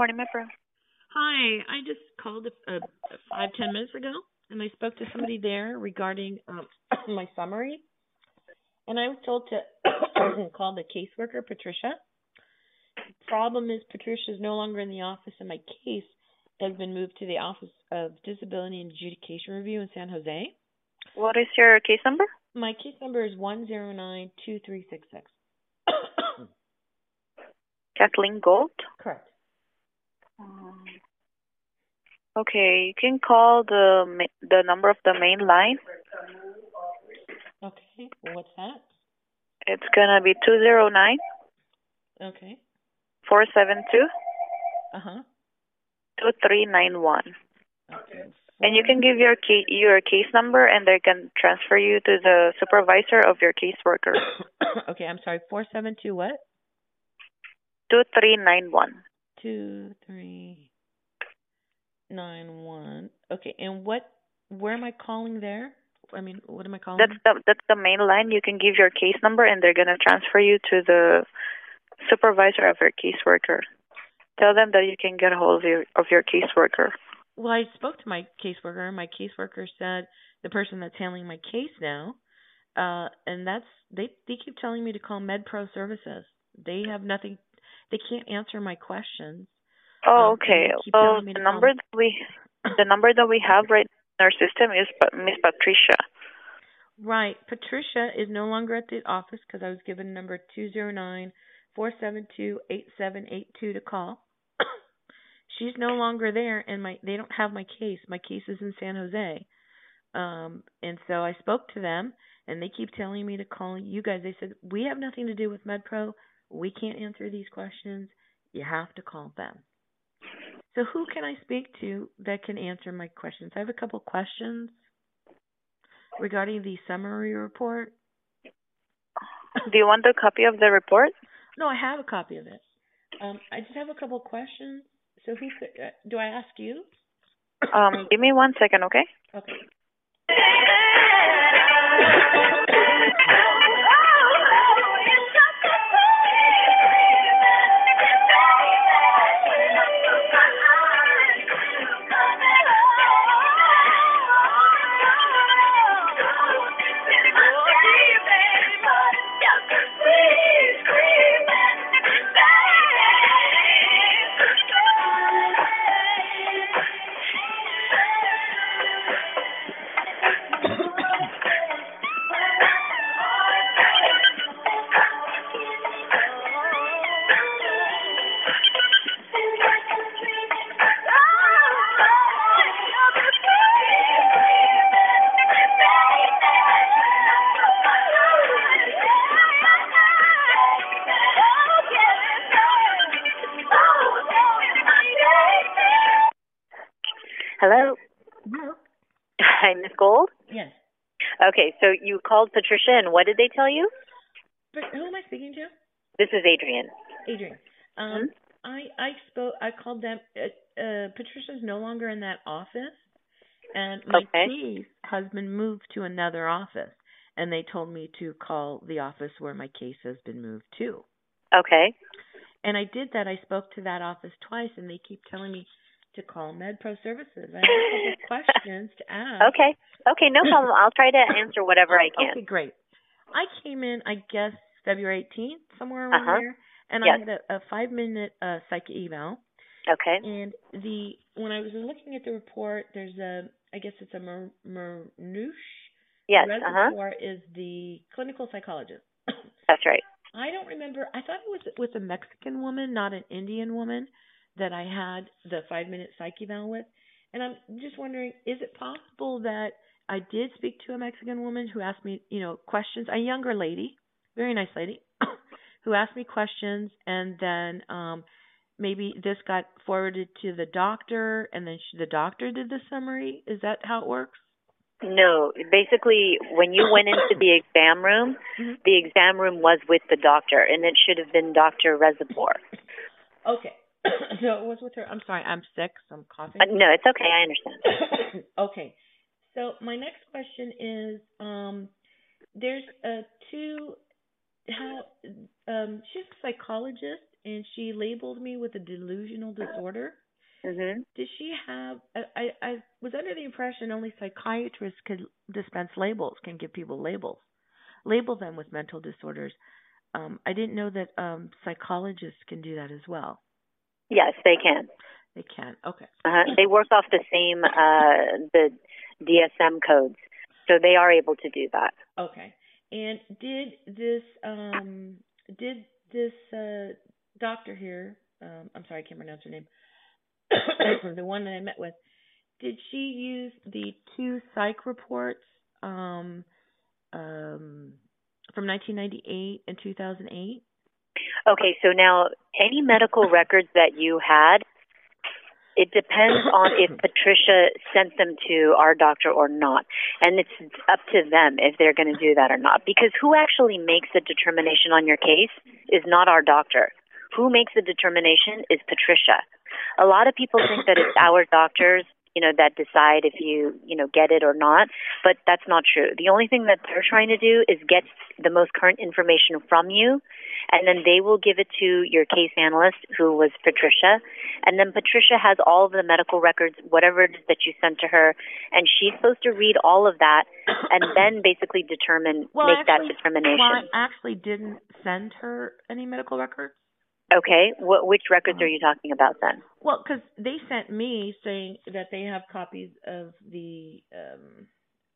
morning, friend. Hi, I just called uh, five ten minutes ago, and I spoke to somebody there regarding um, my summary, and I was told to call the caseworker, Patricia. The problem is Patricia is no longer in the office, and my case has been moved to the Office of Disability and Adjudication Review in San Jose. What is your case number? My case number is one zero nine two three six six. Kathleen Gold. Correct. Um, okay, you can call the the number of the main line. Okay. What's that? It's gonna be two zero nine Okay. four seven two Uh huh. two three nine one. Okay. And you can give your ca- your case number, and they can transfer you to the supervisor of your caseworker. okay. I'm sorry. Four seven two what? Two three nine one. Two three nine one. Okay. And what? Where am I calling there? I mean, what am I calling? That's the that's the main line. You can give your case number, and they're gonna transfer you to the supervisor of your caseworker. Tell them that you can get a hold of your of your caseworker. Well, I spoke to my caseworker, and my caseworker said the person that's handling my case now, uh, and that's they they keep telling me to call MedPro Services. They have nothing. They can't answer my questions. Oh, okay. Well, the number that we the number that we have right in our system is Miss Patricia. Right. Patricia is no longer at the office because I was given number two zero nine four seven two eight seven eight two to call. She's no longer there, and my they don't have my case. My case is in San Jose, um, and so I spoke to them, and they keep telling me to call you guys. They said we have nothing to do with MedPro. We can't answer these questions. You have to call them. So who can I speak to that can answer my questions? I have a couple questions regarding the summary report. Do you want a copy of the report? No, I have a copy of it. Um, I just have a couple questions. So who could, uh, do I ask you? Um, give me one second, okay? Okay. Hello. Hello. Hi, Miss Gold. Yes. Okay, so you called Patricia, and what did they tell you? But who am I speaking to? This is Adrian. Adrian. Um, I I spoke. I called them. Uh, uh, Patricia's no longer in that office, and my Okay. case has been moved to another office. And they told me to call the office where my case has been moved to. Okay. And I did that. I spoke to that office twice, and they keep telling me to call MedPro Services. I have a couple questions to ask. Okay. Okay, no problem. I'll try to answer whatever I can. Okay, great. I came in, I guess, February 18th, somewhere around Uh-huh. there, and Yes. I had a, a five-minute uh, psych eval. Okay. And the when I was looking at the report, there's a, I guess it's a Mer- Mernouche. Yes. Uh huh. Reservoir is the clinical psychologist. That's right. I don't remember. I thought it was with a Mexican woman, not an Indian woman, that I had the five minute psych eval with. And I'm just wondering, is it possible that I did speak to a Mexican woman who asked me, you know, questions? A younger lady, very nice lady, who asked me questions, and then um maybe this got forwarded to the doctor, and then she, the doctor did the summary. Is that how it works? No, basically, when you went into the exam room, Mhm. the exam room was with the doctor, and it should have been Dr. Reservoir. Okay. So it was with her. I'm sorry, I'm sick, so I'm coughing. Uh, no, it's okay. I understand. okay. So my next question is um there's uh two how um she's a psychologist and she labeled me with a delusional disorder. Mhm. Did she have? I I, I was under the impression only psychiatrists could dispense labels, can give people labels, label them with mental disorders. Um, I didn't know that um, psychologists can do that as well. Yes, they can. They can. Okay. Uh-huh. They work off the same uh the DSM codes. So they are able to do that. Okay. And did this um did this uh doctor here, um I'm sorry, I can't pronounce her name. the one that I met with, did she use the two psych reports um um from 1998 and 2008? Okay, so now any medical records that you had it depends on if Patricia sent them to our doctor or not. And it's up to them if they're going to do that or not. Because who actually makes the determination on your case is not our doctor. Who makes the determination is Patricia. A lot of people think that it's our doctors, you know, that decide if you, you know, get it or not, but that's not true. The only thing that they're trying to do is get the most current information from you and then they will give it to your case analyst, who was Patricia, and then Patricia has all of the medical records, whatever it is that you sent to her, and she's supposed to read all of that and then basically determine, well, make actually, that determination. Well, I actually didn't send her any medical records. Okay, what, which records Uh-huh. are you talking about then? Well, because they sent me saying that they have copies of the um,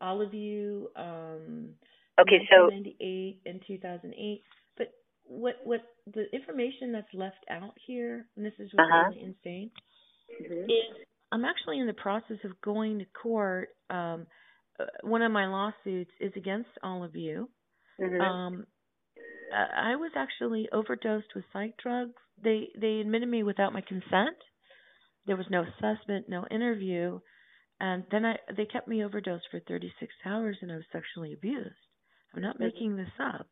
all of you. Um, Okay, so 1998 and 2008. But what what the information that's left out here, and this is what's Uh-huh. really insane, Mhm. is I'm actually in the process of going to court. Um, uh, one of my lawsuits is against all of you. Mhm. Um, I was actually overdosed with psych drugs. They they admitted me without my consent. There was no assessment, no interview, and then I they kept me overdosed for 36 hours, and I was sexually abused. I'm not Mhm. making this up.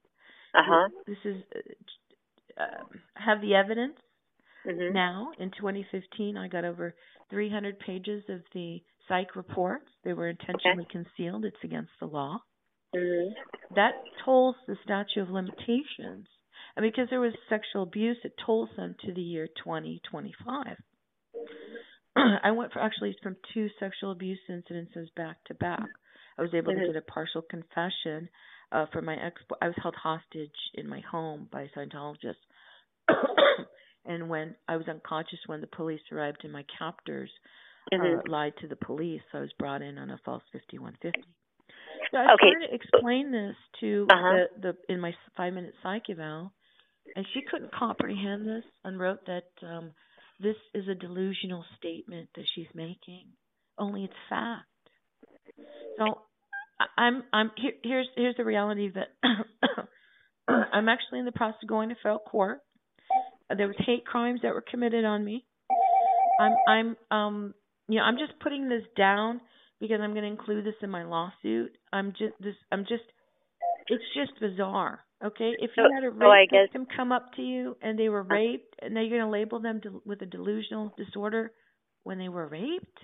uh-huh. This is uh, uh, have the evidence Mhm. now. In 2015, I got over 300 pages of the psych reports. They were intentionally concealed. It's against the law Mhm. that tolls the statute of limitations. And because there was sexual abuse, it tolls them to the year 2025. I went for actually from two sexual abuse incidences back to back. I was able Mhm. to get a partial confession uh, for my ex. I was held hostage in my home by a Scientologist. and when I was unconscious when the police arrived, and my captors uh, Mhm. lied to the police, so I was brought in on a false 5150. So I Okay. started to explain this to Uh-huh. the, the in my five minute psych eval, and she couldn't comprehend this and wrote that um, this is a delusional statement that she's making. Only it's fact. So I'm I'm here, here's here's the reality that I'm actually in the process of going to federal court. There was hate crimes that were committed on me. I'm I'm um you know I'm just putting this down because I'm going to include this in my lawsuit. I'm just this I'm just it's just bizarre. Okay, if you So- had a so I rape guess- victim come up to you and they were raped, and now you're going to label them to, with a delusional disorder when they were raped,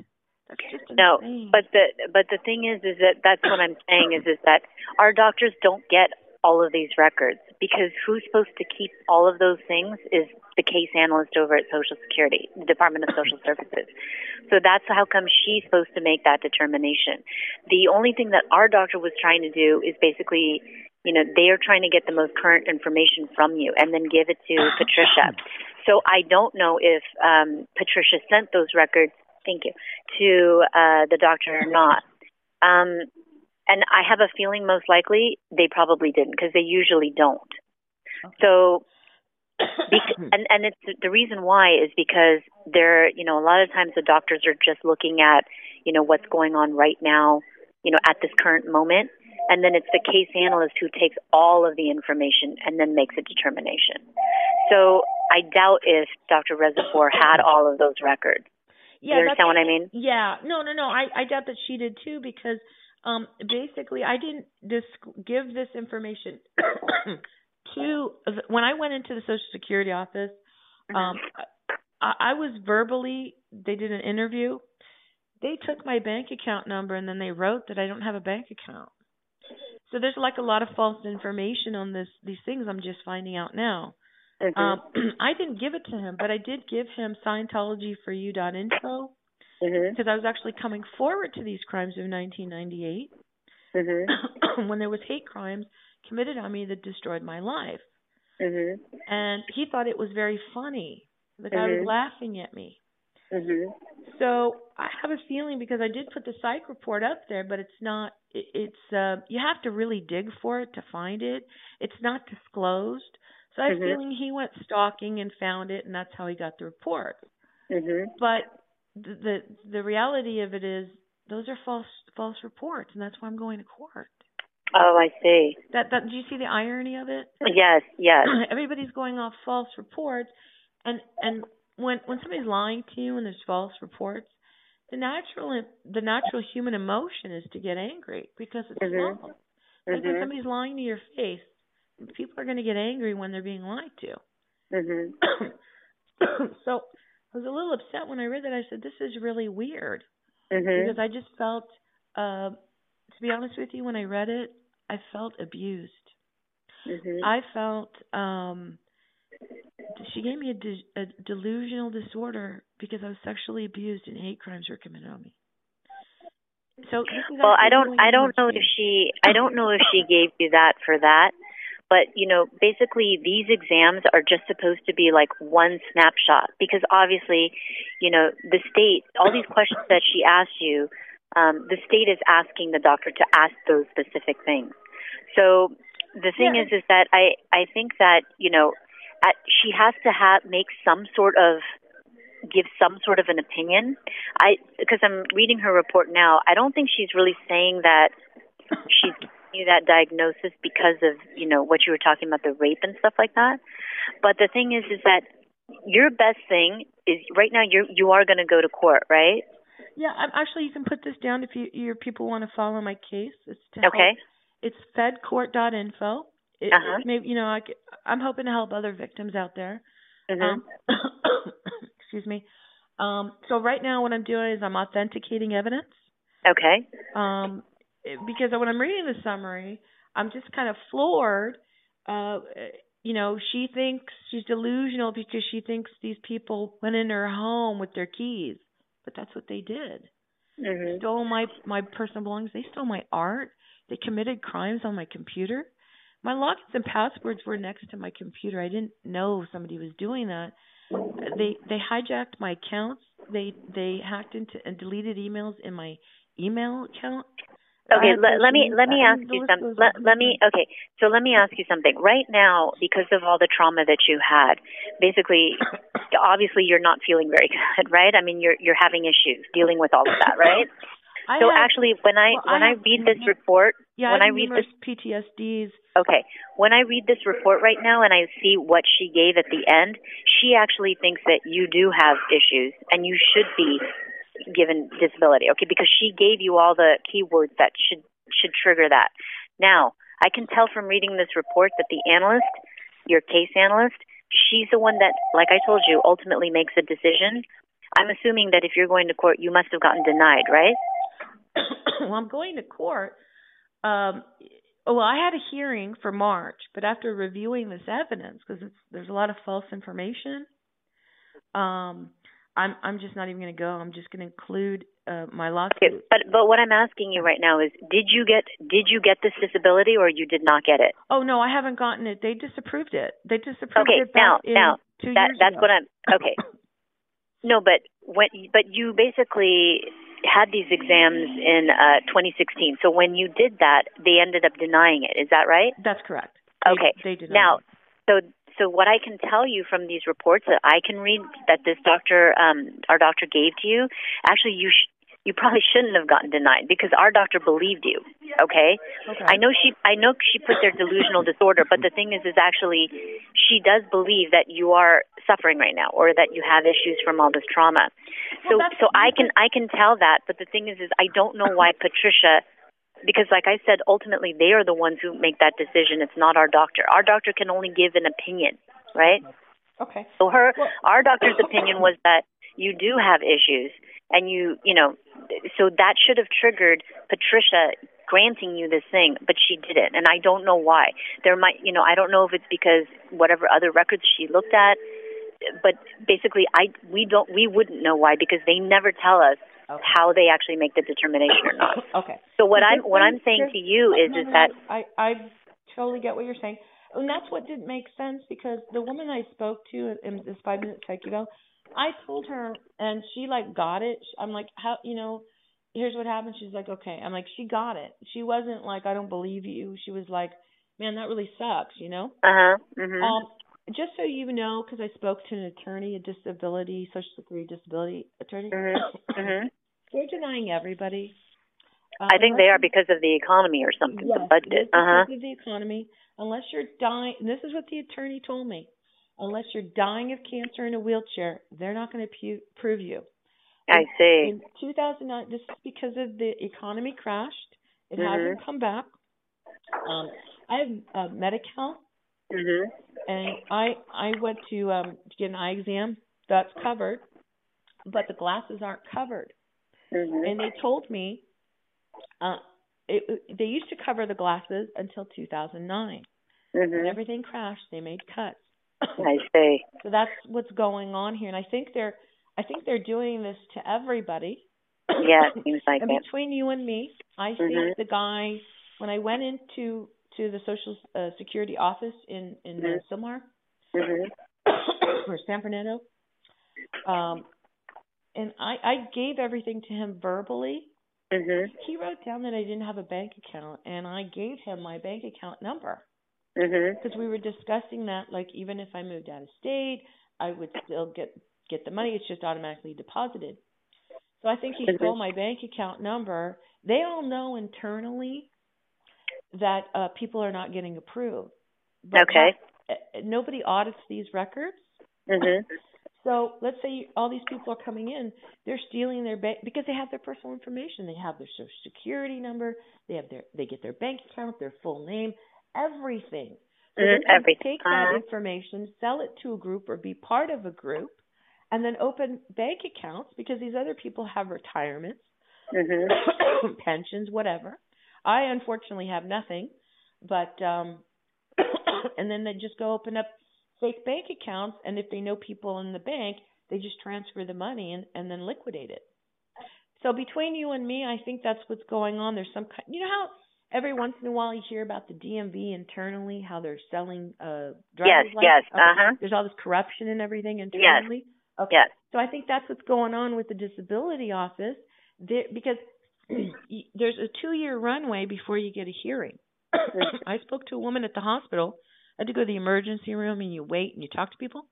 that's just No, insane. but the but the thing is, is that that's what I'm saying is is that our doctors don't get all of these records because who's supposed to keep all of those things is the case analyst over at Social Security, the Department of Social Services. So that's how come she's supposed to make that determination. The only thing that our doctor was trying to do is basically, you know, they are trying to get the most current information from you and then give it to Patricia. So I don't know if um, Patricia sent those records. Thank you to uh, the doctor or not. Um, and I have a feeling most likely they probably didn't because they usually don't. So, bec- hmm. and and it's the reason why is because they're you know a lot of times the doctors are just looking at you know what's going on right now, you know at this current moment, and then it's the case analyst who takes all of the information and then makes a determination. So I doubt if Dr. Reservoir had all of those records. yeah, you understand what I mean? Yeah, no, no, no. I I doubt that she did too because um basically I didn't disc- give this information to when I went into the Social Security office. Um, I, I was verbally. They did an interview. They took my bank account number and then they wrote that I don't have a bank account. So there's like a lot of false information on this these things. I'm just finding out now. Mhm. Um, I didn't give it to him, but I did give him Scientologyforyou.info Mhm. because I was actually coming forward to these crimes of 1998 Mhm. when there was hate crimes committed on me that destroyed my life. Mhm. And he thought it was very funny. The guy was laughing at me. Mhm. So I have a feeling because I did put the psych report up there, but it's not. It, it's uh, you have to really dig for it to find it. It's not disclosed. So I have a Mhm. feeling he went stalking and found it, and that's how he got the report. Mhm. But the the, reality of it is those are false false reports, and that's why I'm going to court. Oh, I see. That that do you see the irony of it? Yes. Yes. Everybody's going off false reports, and and when when somebody's lying to you and there's false reports, the natural the natural human emotion is to get angry because it's Mhm. false. Like when somebody's lying to your face, people are going to get angry when they're being lied to. Mhm. so I was a little upset when I read that. I said, "This is really weird," Mhm. because I just felt, uh, to be honest with you, when I read it, I felt abused. Mhm. I felt um she gave me a, de- a delusional disorder because I was sexually abused and hate crimes were committed on me. So Well, I don't I don't know if she I don't know if she gave you that for that. But, you know, basically these exams are just supposed to be like one snapshot because obviously, you know, the state all these questions that she asked you, um, the state is asking the doctor to ask those specific things. So the thing Yeah. is is that I I think that, you know, at, she has to have make some sort of give some sort of an opinion. I because I'm reading her report now. I don't think she's really saying that she's you that diagnosis because of you know what you were talking about the rape and stuff like that. But the thing is, is that your best thing is right now you're you are going to go to court, right? Yeah, I'm, actually, you can put this down if you, your people want to follow my case. It's to Okay. help. It's fedcourt.info. It, Uh-huh. Maybe you know, I, I'm hoping to help other victims out there. Mhm. Um, excuse me. Um, so right now, what I'm doing is I'm authenticating evidence. okay. Um, because when I'm reading the summary, I'm just kind of floored. Uh, you know, she thinks she's delusional because she thinks these people went in her home with their keys, but that's what they did. Mhm. Stole my my personal belongings. They stole my art. They committed crimes on my computer. My logins and passwords were next to my computer. I didn't know somebody was doing that. They they hijacked my accounts. They they hacked into and deleted emails in my email account. I Okay, let, let me let me ask you the list something. goes Let, let me okay. So let me ask you something. Right now, because of all the trauma that you had, basically, obviously, you're not feeling very good, right? I mean, you're you're having issues dealing with all of that, right? I so have, actually, when I well, when I, have- read this report, yeah, when I I read this, PTSDs. okay, when I read this report right now and I see what she gave at the end, she actually thinks that you do have issues and you should be given disability. Okay, because she gave you all the keywords that should should trigger that. Now, I can tell from reading this report that the analyst, your case analyst, she's the one that, like I told you, ultimately makes a decision. I'm assuming that if you're going to court, you must have gotten denied, right? well, I'm going to court. Um, well, I had a hearing for March, but after reviewing this evidence, because there's a lot of false information, um, I'm I'm just not even going to go. I'm just going to include uh, my lawsuit. Okay, but but what I'm asking you right now is, did you get did you get this disability or you did not get it? Oh no, I haven't gotten it. They disapproved it. They disapproved Okay, it now now two that years that's ago. what I'm okay. No, but when but you basically had these exams in uh 2016. So when you did that, they ended up denying it. Is that right? That's correct. They, Okay. They did Now, so so what I can tell you from these reports that I can read that this doctor, um, our doctor gave to you, actually you sh- you probably shouldn't have gotten denied because our doctor believed you. Okay. Okay. I know she I know she put their delusional disorder, but the thing is is actually she does believe that you are suffering right now or that you have issues from all this trauma. So Well, so I can I can tell that, but the thing is is I don't know why Patricia because like I said ultimately they are the ones who make that decision. It's not our doctor. Our doctor can only give an opinion, right? Okay. So her Well- our doctor's opinion was that you do have issues and you you know so that should have triggered Patricia granting you this thing, but she didn't, and I don't know why. There might, you know, I don't know if it's because whatever other records she looked at, but basically, I we don't we wouldn't know why because they never tell us Okay. how they actually make the determination or not. Okay. So what I'm what I'm saying to you is no, is that I I totally get what you're saying, and that's what didn't make sense because the woman I spoke to in this five minute psych ago, I told her and she like got it. I'm like, how you know, here's what happened. She's like, okay. I'm like, she got it. She wasn't like, I don't believe you. She was like, man, that really sucks, you know. uh huh. Mhm. Um, just so you know, because I spoke to an attorney, a disability, social security disability attorney. Mhm. Mhm. They're denying everybody. Uh, I think they are because of the economy or something. Yes, the budget. is Uh huh. because of the economy. Unless you're dying, and this is what the attorney told me. Unless you're dying of cancer in a wheelchair, they're not going to pu- prove you. I see. In 2009, this is because of the economy crashed. It Mhm. hasn't come back. Um, I have uh, Medi-Cal, Mhm. and I I went to um to get an eye exam. That's covered, but the glasses aren't covered. Mhm. And they told me, uh, it, they used to cover the glasses until 2009. When Mhm. everything crashed, they made cuts. I see. so that's what's going on here, and I think they're I think they're doing this to everybody. Yeah, it seems like and it. between you and me, I think Mhm. the guy when I went into to the social uh, security office in in uh, Mhm. Sylmar Mhm. or San Fernando, um, and I I gave everything to him verbally. Mhm. He wrote down that I didn't have a bank account, and I gave him my bank account number Mhm. because we were discussing that. Like even if I moved out of state, I would still get get the money. It's just automatically deposited. So I think he Mhm. stole my bank account number. They all know internally that uh people are not getting approved. But Okay. that- uh, nobody audits these records. Mhm. So let's say all these people are coming in, they're stealing their bank because they have their personal information. They have their social security number, they have their they get their bank account, their full name, everything. So Mhm, they everything. take that Uh-huh. information, sell it to a group or be part of a group, and then open bank accounts because these other people have retirements, Mhm. pensions, whatever. I unfortunately have nothing, but um and then they just go open up fake bank accounts and if they know people in the bank, they just transfer the money and and then liquidate it. So between you and me, I think that's what's going on. There's some kind, you know how every once in a while you hear about the DMV internally, how they're selling uh driver's Yes, license? yes, Okay. uh-huh. There's all this corruption and everything internally. Okay. Yes. So I think that's what's going on with the disability office, there, because there's a two-year runway before you get a hearing. I spoke to a woman at the hospital. I had to go to the emergency room, and you wait and you talk to people.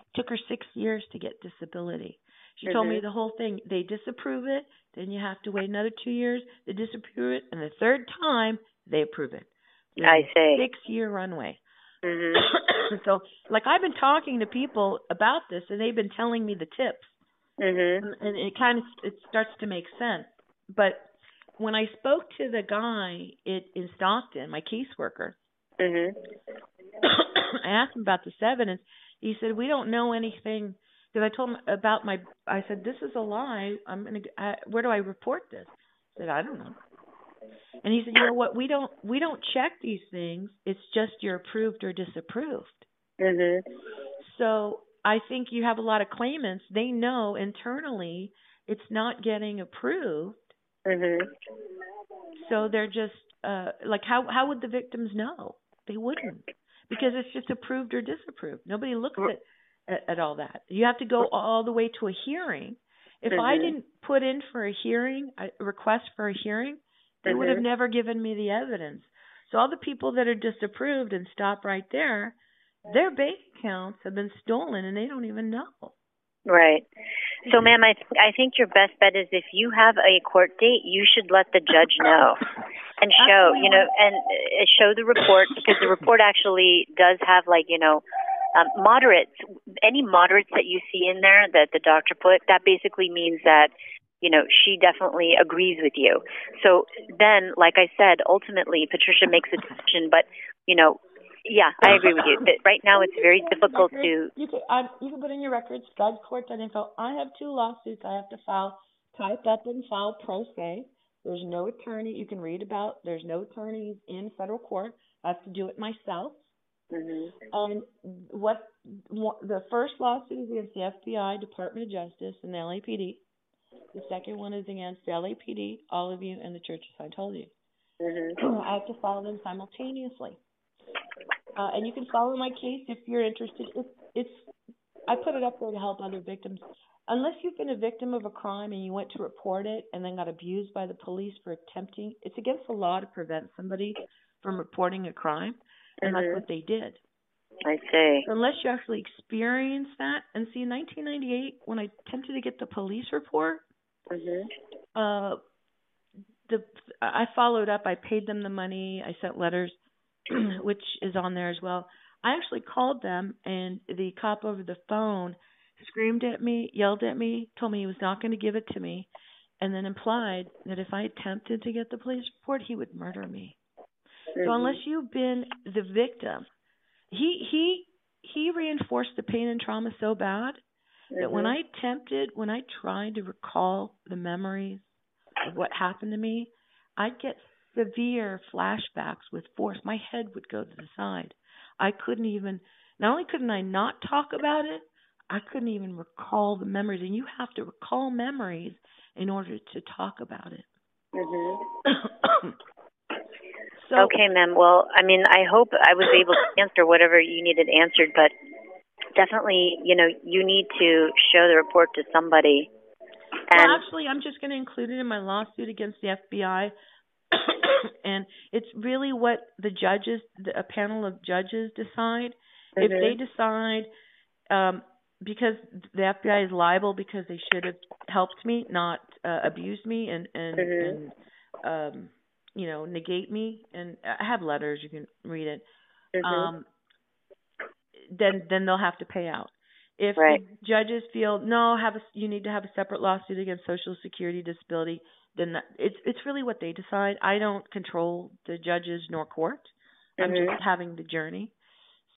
It took her six years to get disability. She told me the whole thing. They disapprove it, then you have to wait another two years. They disapprove it, and the third time they approve it. I see. Six-year runway. Mhm. so, like I've been talking to people about this, and they've been telling me the tips, Mhm. and, and it kind of it starts to make sense. But when I spoke to the guy it, in Stockton, my caseworker, Mhm. I asked him about this evidence. He said we don't know anything because I told him about my. I said this is a lie. I'm gonna. Uh, where do I report this? I said I don't know. And he said, you know what? We don't we don't check these things. It's just you're approved or disapproved. Mhm. So I think you have a lot of claimants. They know internally it's not getting approved. Mhm. So they're just uh like how how would the victims know? They wouldn't. Because it's just approved or disapproved. Nobody looks at at, at all that. You have to go all the way to a hearing. If I Mhm. didn't put in for a hearing, a request for a hearing, they would have never given me the evidence. So all the people that are disapproved and stop right there, their bank accounts have been stolen and they don't even know. Right. So, ma'am, I th- I think your best bet is if you have a court date, you should let the judge know and show, you know, and uh, show the report because the report actually does have like, you know, um, moderates. Any moderates that you see in there that the doctor put, that basically means that you know she definitely agrees with you. So then, like I said, ultimately Patricia makes a decision, but you know. Yeah, I agree with you. But right now, it's very difficult to. You can um, you can put in your records, info. I have two lawsuits I have to file, type up and file pro se. There's no attorney. You can read about. There's no attorneys in federal court. I have to do it myself. Mhm. And what, what the first lawsuit is against the FBI, Department of Justice, and the LAPD. The second one is against the LAPD, all of you, and the Church of Scientology. Mhm. I have to follow them simultaneously. Uh, and you can follow my case if you're interested. It's, it's I put it up there to help other victims. Unless you've been a victim of a crime and you went to report it and then got abused by the police for attempting, it's against the law to prevent somebody from reporting a crime, and Mhm. that's what they did. I see. Unless you actually experience that, and see, in 1998, when I attempted to get the police report, Mhm. uh the I followed up. I paid them the money. I sent letters, which is on there as well. I actually called them, and the cop over the phone screamed at me, yelled at me, told me he was not going to give it to me, and then implied that if I attempted to get the police report, he would murder me. So Mhm. unless you've been the victim, he he he reinforced the pain and trauma so bad that when Mhm. I attempted, when I tried to recall the memories of what happened to me, I'd get severe flashbacks with force. My head would go to the side. I couldn't even, not only couldn't I not talk about it, I couldn't even recall the memories. And you have to recall memories in order to talk about it. Mhm. so, okay, ma'am. Well, I mean, I hope I was able to answer whatever you needed answered, but definitely, you know, you need to show the report to somebody. And well, actually, I'm just going to include it in my lawsuit against the FBI. and it's really what the judges, the, a panel of judges decide. If Mhm. they decide, um, because the FBI is liable because they should have helped me, not uh, abused me and and Mhm. and um, you know negate me. And I have letters, you can read it. Mhm. Um, then then they'll have to pay out. If Right. the judges feel no, have a you need to have a separate lawsuit against Social Security disability, then that, it's it's really what they decide. I don't control the judges nor court. I'm Mhm. just having the journey.